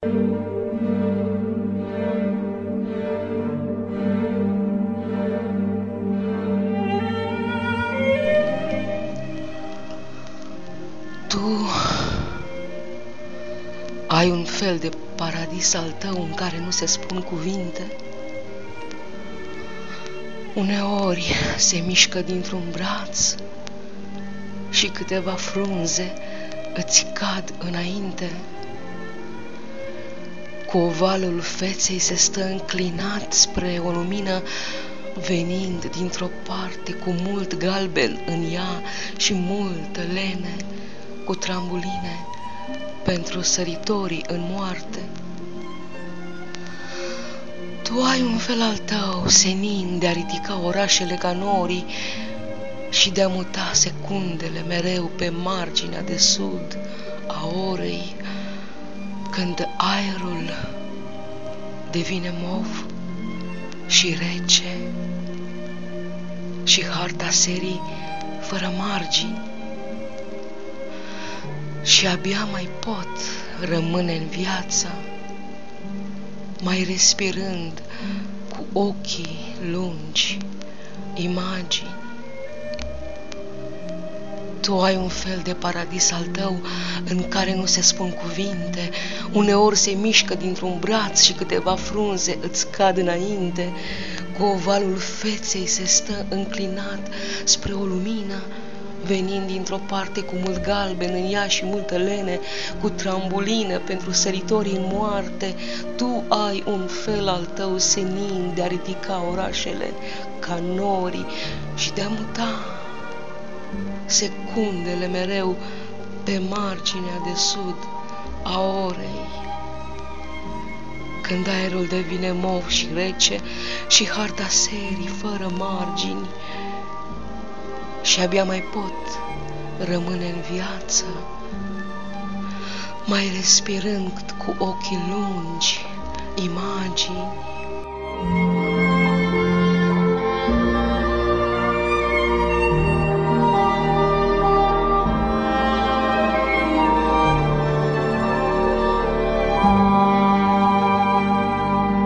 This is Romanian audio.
Tu ai un fel de paradis al tău în care nu se spun cuvinte. Uneori se mișcă dintr-un braț și câteva frunze îți cad înainte. Cu ovalul feței se stă înclinat spre o lumină venind dintr-o parte cu mult galben în ea și multă lene cu trambuline pentru săritorii în moarte. Tu ai un fel al tău senin de a ridica orașele ca norii și de a muta secundele mereu pe marginea de sud a orei, când aerul devine mov și rece și harta serii fără margini și abia mai pot rămâne în viață, mai respirând cu ochii lungi imagini. Tu ai un fel de paradis al tău în care nu se spun cuvinte, uneori se mișcă dintr-un braț și câteva frunze îți cad înainte, cu ovalul feței se stă înclinat spre o lumină venind dintr-o parte cu mult galben în ea și multă lene, cu trambulină pentru săritorii în moarte, tu ai un fel al tău senin de a ridica orașele ca norii și de a muta secundele mereu pe marginea de sud a orei. Când aerul devine mov și rece și harta serii fără margini, și abia mai pot rămâne în viață, mai respirând cu ochii lungi imagini.